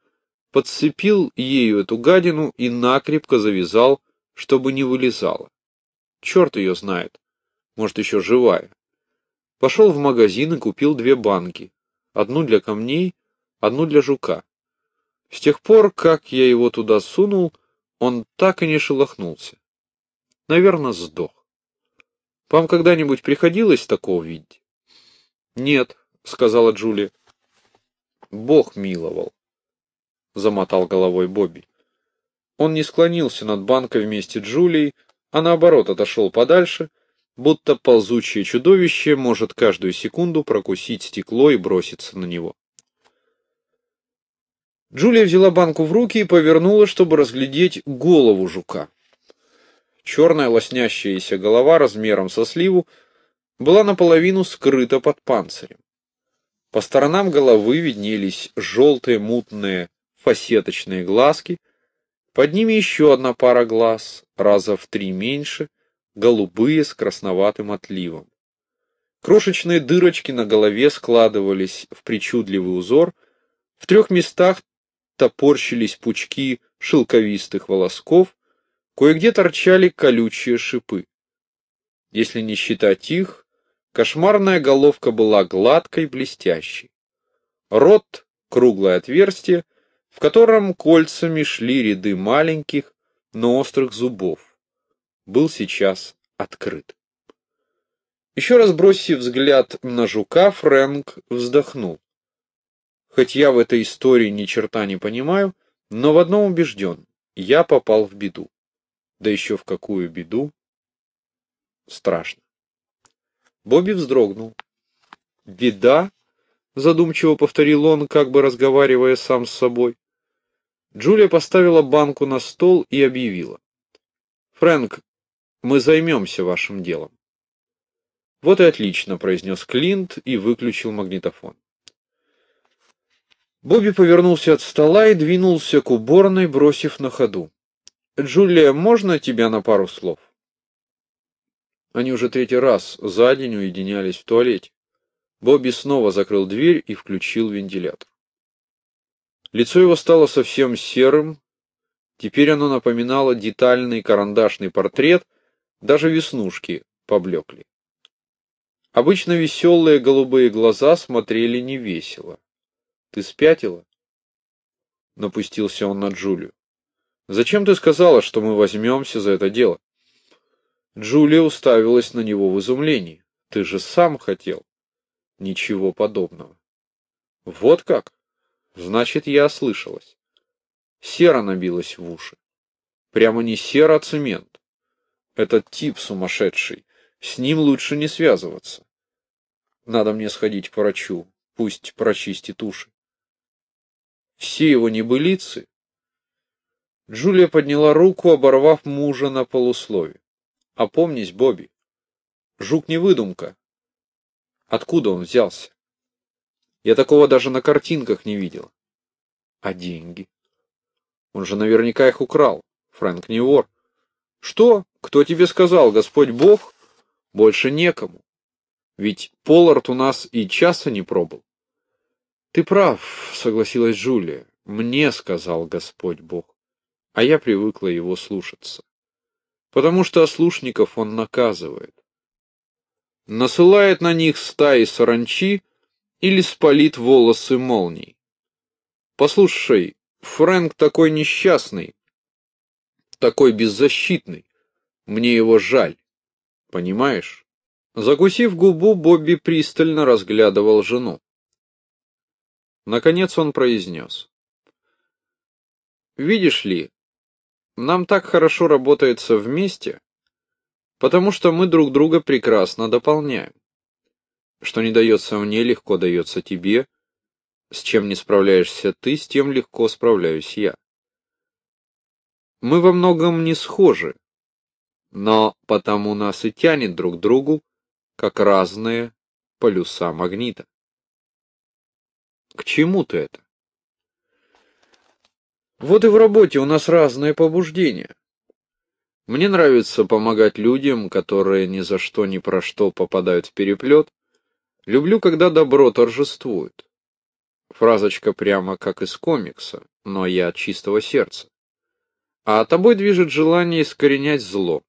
подцепил ею эту гадину и накрепко завязал, чтобы не вылезала. Черт ее знает, может еще живая. Пошел в магазин и купил две банки, одну для камней, одну для жука. С тех пор, как я его туда сунул, он так и не шелохнулся. Наверное, сдох. Вам когда-нибудь приходилось такого видеть? Нет, сказала Джулия. Бог миловал, замотал головой Бобби. Он не склонился над банкой вместе с Джулией, а наоборот отошел подальше, будто ползучее чудовище может каждую секунду прокусить стекло и броситься на него. Джулия взяла банку в руки и повернула, чтобы разглядеть голову жука. Черная лоснящаяся голова размером со сливу была наполовину скрыта под панцирем. По сторонам головы виднелись желтые мутные фасеточные глазки, под ними еще одна пара глаз, раза в три меньше, голубые с красноватым отливом. Крошечные дырочки на голове складывались в причудливый узор, в трех местах топорщились пучки шелковистых волосков, кое-где торчали колючие шипы. Если не считать их, кошмарная головка была гладкой, блестящей. Рот — круглое отверстие, в котором кольцами шли ряды маленьких, но острых зубов, был сейчас открыт. Еще раз бросив взгляд на жука, Фрэнк вздохнул. Хоть я в этой истории ни черта не понимаю, но в одном убежден — я попал в беду. Да еще в какую беду? Страшно. Бобби вздрогнул. «Беда?» — задумчиво повторил он, как бы разговаривая сам с собой. Джулия поставила банку на стол и объявила. «Фрэнк, мы займемся вашим делом». «Вот и отлично», — произнес Клинт и выключил магнитофон. Бобби повернулся от стола и двинулся к уборной, бросив на ходу. «Джулия, можно тебя на пару слов?» Они уже третий раз за день уединялись в туалете. Бобби снова закрыл дверь и включил вентилятор. Лицо его стало совсем серым, теперь оно напоминало детальный карандашный портрет, даже веснушки поблекли. Обычно веселые голубые глаза смотрели невесело. «Ты спятила?» Напустился он на Джулию. «Зачем ты сказала, что мы возьмемся за это дело?» Джулия уставилась на него в изумлении. «Ты же сам хотел». «Ничего подобного». «Вот как?» Значит, я ослышалась. Сера набилась в уши. Прямо не сера, а цемент. Этот тип сумасшедший. С ним лучше не связываться. Надо мне сходить к врачу. Пусть прочистит уши. Все его небылицы. Джулия подняла руку, оборвав мужа на полуслове. Опомнись, Бобби. Жук не выдумка. Откуда он взялся? Я такого даже на картинках не видел. А деньги? Он же наверняка их украл. Фрэнк не вор. Что? Кто тебе сказал, Господь Бог? Больше некому. Ведь Поллард у нас и часа не пробыл. Ты прав, согласилась Джулия. Мне сказал Господь Бог. А я привыкла его слушаться. Потому что ослушников он наказывает. Насылает на них стаи саранчи, или спалит волосы молнией. Послушай, Фрэнк такой несчастный, такой беззащитный. Мне его жаль. Понимаешь? Закусив губу, Бобби пристально разглядывал жену. Наконец он произнес. «Видишь ли, нам так хорошо работается вместе, потому что мы друг друга прекрасно дополняем. Что не дается мне, легко дается тебе. С чем не справляешься ты, с тем легко справляюсь я. Мы во многом не схожи, но потому нас и тянет друг к другу, как разные полюса магнита. К чему ты это? Вот и в работе у нас разные побуждения. Мне нравится помогать людям, которые ни за что ни про что попадают в переплет, Люблю, когда добро торжествует. Фразочка прямо как из комикса, но я от чистого сердца. А тобой движет желание искоренять зло.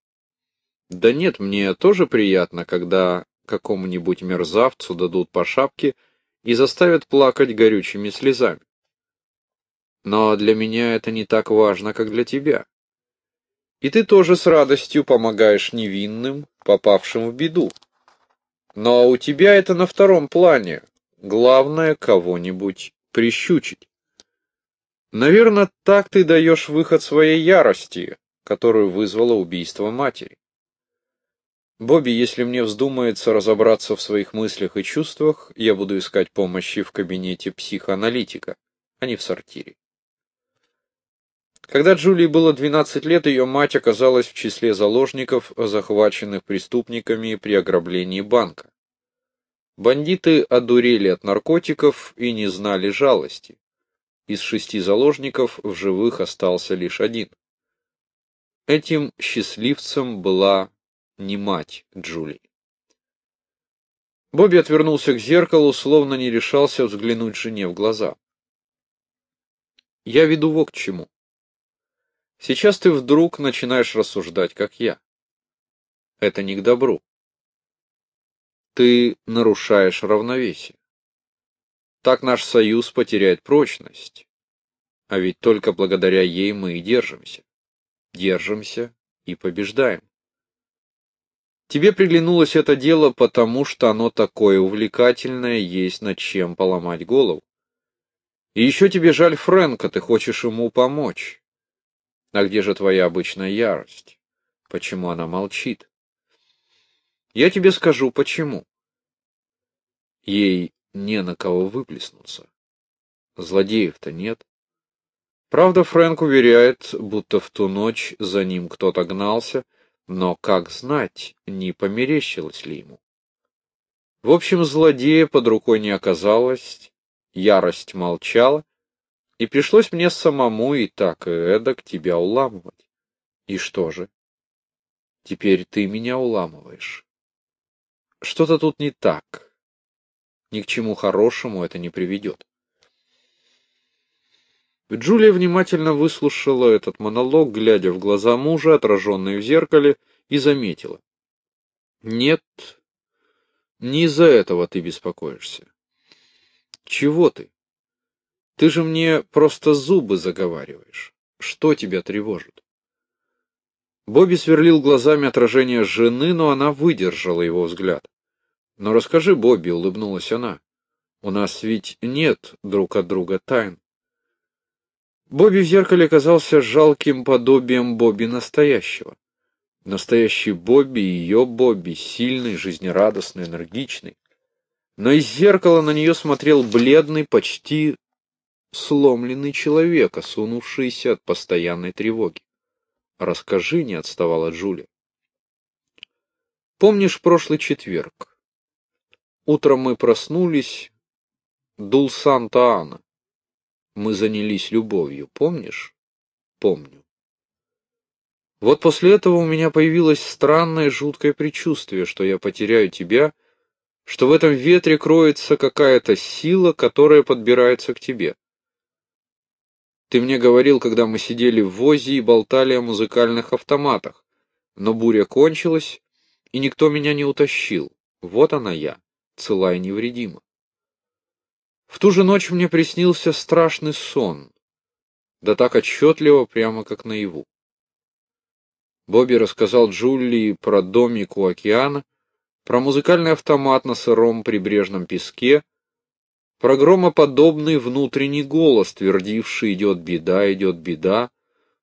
Да нет, мне тоже приятно, когда какому-нибудь мерзавцу дадут по шапке и заставят плакать горючими слезами. Но для меня это не так важно, как для тебя. И ты тоже с радостью помогаешь невинным, попавшим в беду. Но у тебя это на втором плане. Главное кого-нибудь прищучить. Наверное, так ты даешь выход своей ярости, которую вызвало убийство матери. Бобби, если мне вздумается разобраться в своих мыслях и чувствах, я буду искать помощи в кабинете психоаналитика, а не в сортире. Когда Джулии было 12 лет, ее мать оказалась в числе заложников, захваченных преступниками при ограблении банка. Бандиты одурели от наркотиков и не знали жалости. Из шести заложников в живых остался лишь один. Этим счастливцем была не мать Джулии. Бобби отвернулся к зеркалу, словно не решался взглянуть жене в глаза. «Я веду во к чему. Сейчас ты вдруг начинаешь рассуждать, как я. Это не к добру. Ты нарушаешь равновесие. Так наш союз потеряет прочность. А ведь только благодаря ей мы и держимся. Держимся и побеждаем. Тебе приглянулось это дело потому, что оно такое увлекательное, есть над чем поломать голову. И еще тебе жаль Фрэнка, ты хочешь ему помочь. А где же твоя обычная ярость? Почему она молчит? Я тебе скажу, почему. Ей не на кого выплеснуться. Злодеев-то нет. Правда, Фрэнк уверяет, будто в ту ночь за ним кто-то гнался, но как знать, не померещилось ли ему. В общем, злодея под рукой не оказалось, ярость молчала, и пришлось мне самому и так, и эдак тебя уламывать. И что же? Теперь ты меня уламываешь. Что-то тут не так. Ни к чему хорошему это не приведет. Джулия внимательно выслушала этот монолог, глядя в глаза мужа, отраженные в зеркале, и заметила. «Нет, не из-за этого ты беспокоишься. Чего ты? Ты же мне просто зубы заговариваешь. Что тебя тревожит?» Бобби сверлил глазами отражение жены, но она выдержала его взгляд. «Но расскажи, Бобби», — улыбнулась она, — «у нас ведь нет друг от друга тайн». Бобби в зеркале казался жалким подобием Бобби настоящего. Настоящий Бобби ее Бобби, сильный, жизнерадостный, энергичный. Но из зеркала на нее смотрел бледный, почти сломленный человек, осунувшийся от постоянной тревоги. «Расскажи», — не отставала Джулия. «Помнишь прошлый четверг? Утром мы проснулись, дул Санта-Ана. Мы занялись любовью, помнишь? Помню. Вот после этого у меня появилось странное жуткое предчувствие, что я потеряю тебя, что в этом ветре кроется какая-то сила, которая подбирается к тебе. Ты мне говорил, когда мы сидели в возе и болтали о музыкальных автоматах, но буря кончилась, и никто меня не утащил. Вот она я, цела и невредима. В ту же ночь мне приснился страшный сон, да так отчетливо, прямо как наяву. Бобби рассказал Джулии про домик у океана, про музыкальный автомат на сыром прибрежном песке, про громоподобный внутренний голос, твердивший «идет беда, идет беда»,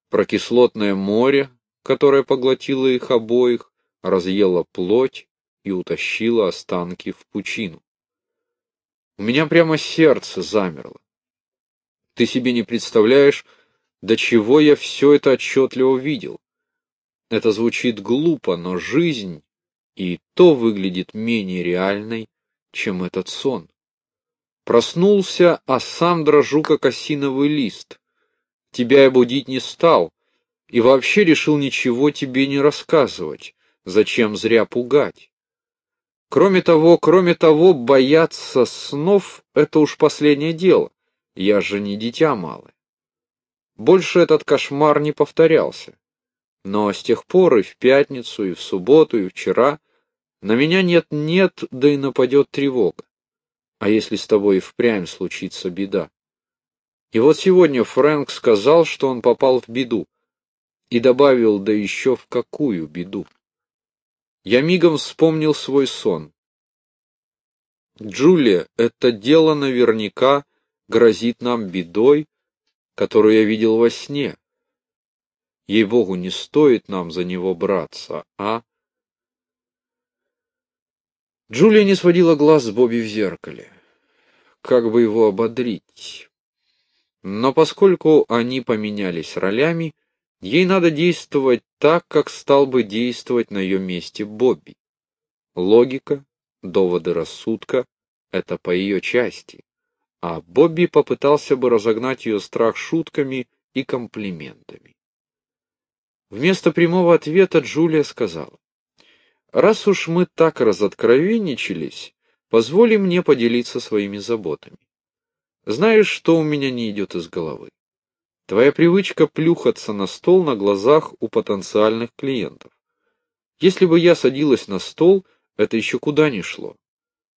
про кислотное море, которое поглотило их обоих, разъело плоть и утащило останки в пучину. У меня прямо сердце замерло. Ты себе не представляешь, до чего я все это отчетливо видел. Это звучит глупо, но жизнь и то выглядит менее реальной, чем этот сон. Проснулся, а сам дрожу, как осиновый лист. Тебя я будить не стал, и вообще решил ничего тебе не рассказывать. Зачем зря пугать? Кроме того, кроме того, бояться снов — это уж последнее дело. Я же не дитя малое. Больше этот кошмар не повторялся. Но с тех пор и в пятницу, и в субботу, и вчера на меня нет-нет, да и нападет тревога. А если с тобой и впрямь случится беда? И вот сегодня Фрэнк сказал, что он попал в беду, и добавил, да еще в какую беду. Я мигом вспомнил свой сон. Джулия, это дело наверняка грозит нам бедой, которую я видел во сне. Ей-богу, не стоит нам за него браться, а? Джулия не сводила глаз с Бобби в зеркале. Как бы его ободрить? Но поскольку они поменялись ролями, ей надо действовать так, как стал бы действовать на ее месте Бобби. Логика, доводы рассудка — это по ее части, а Бобби попытался бы разогнать ее страх шутками и комплиментами. Вместо прямого ответа Джулия сказала, «Раз уж мы так разоткровенничались, позволь мне поделиться своими заботами. Знаешь, что у меня не идет из головы? Твоя привычка плюхаться на стол на глазах у потенциальных клиентов. Если бы я садилась на стол, это еще куда ни шло.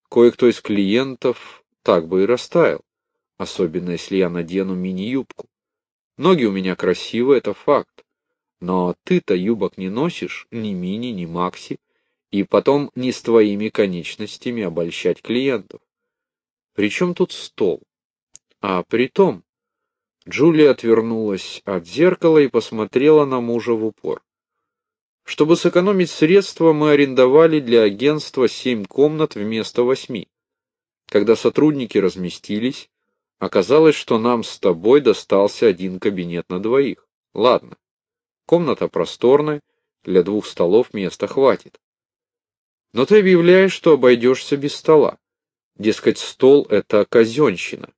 Кое-кто из клиентов так бы и растаял, особенно если я надену мини-юбку. Ноги у меня красивые, это факт. Но ты-то юбок не носишь, ни мини, ни макси, и потом не с твоими конечностями обольщать клиентов. Причем тут стол? А при том, Джулия отвернулась от зеркала и посмотрела на мужа в упор. Чтобы сэкономить средства, мы арендовали для агентства семь комнат вместо восьми. Когда сотрудники разместились, оказалось, что нам с тобой достался один кабинет на двоих. Ладно, Комната просторная, для двух столов места хватит. Но ты объявляешь, что обойдешься без стола. Дескать, стол — это казенщина.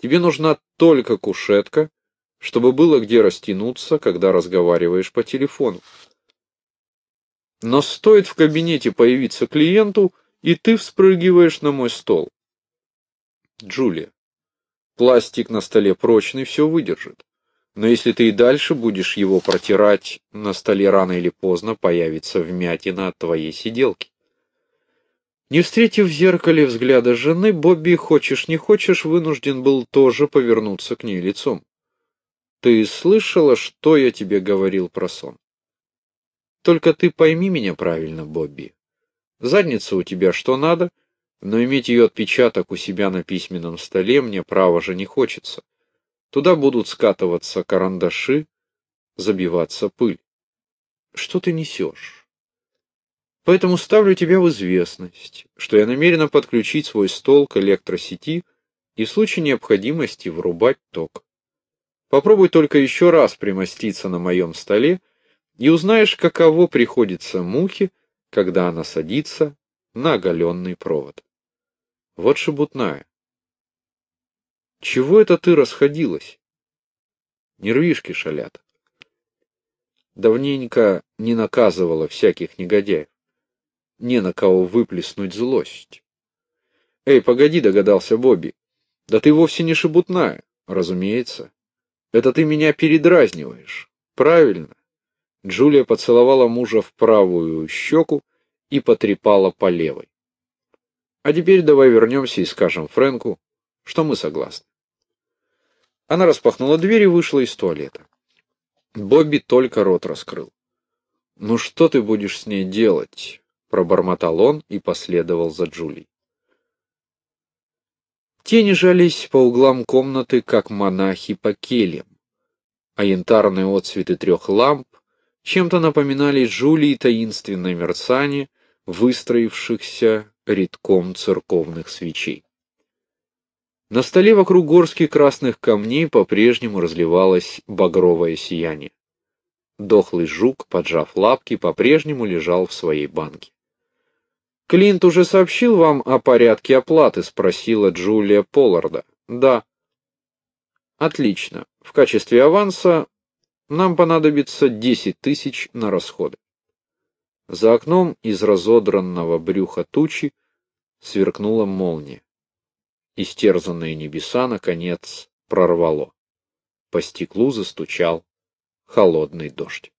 Тебе нужна только кушетка, чтобы было где растянуться, когда разговариваешь по телефону. Но стоит в кабинете появиться клиенту, и ты вспрыгиваешь на мой стол. Джулия, пластик на столе прочный, все выдержит. Но если ты и дальше будешь его протирать, на столе рано или поздно появится вмятина от твоей сиделки. Не встретив в зеркале взгляда жены, Бобби, хочешь не хочешь, вынужден был тоже повернуться к ней лицом. Ты слышала, что я тебе говорил про сон? Только ты пойми меня правильно, Бобби. Задница у тебя что надо, но иметь ее отпечаток у себя на письменном столе мне право же не хочется. Туда будут скатываться карандаши, забиваться пыль. Что ты несешь? Поэтому ставлю тебя в известность, что я намерена подключить свой стол к электросети и в случае необходимости врубать ток. Попробуй только еще раз примоститься на моем столе и узнаешь, каково приходится мухе, когда она садится на оголенный провод. Вот шебутная. Чего это ты расходилась? Нервишки шалят. Давненько не наказывала всяких негодяев. Не на кого выплеснуть злость. Эй, погоди, догадался Бобби. Да ты вовсе не шебутная, разумеется. Это ты меня передразниваешь. Правильно. Джулия поцеловала мужа в правую щеку и потрепала по левой. А теперь давай вернемся и скажем Фрэнку, что мы согласны. Она распахнула дверь и вышла из туалета. Бобби только рот раскрыл. «Ну что ты будешь с ней делать?» — пробормотал он и последовал за Джулией. Тени жались по углам комнаты, как монахи по кельям, а янтарные отцветы трех ламп чем-то напоминали Джулии таинственное мерцание выстроившихся редком церковных свечей. На столе вокруг горски красных камней по-прежнему разливалось багровое сияние. Дохлый жук, поджав лапки, по-прежнему лежал в своей банке. «Клинт уже сообщил вам о порядке оплаты?» — спросила Джулия Полларда. «Да». «Отлично. В качестве аванса нам понадобится десять тысяч на расходы». За окном из разодранного брюха тучи сверкнула молния. Истерзанные небеса, наконец, прорвало. По стеклу застучал холодный дождь.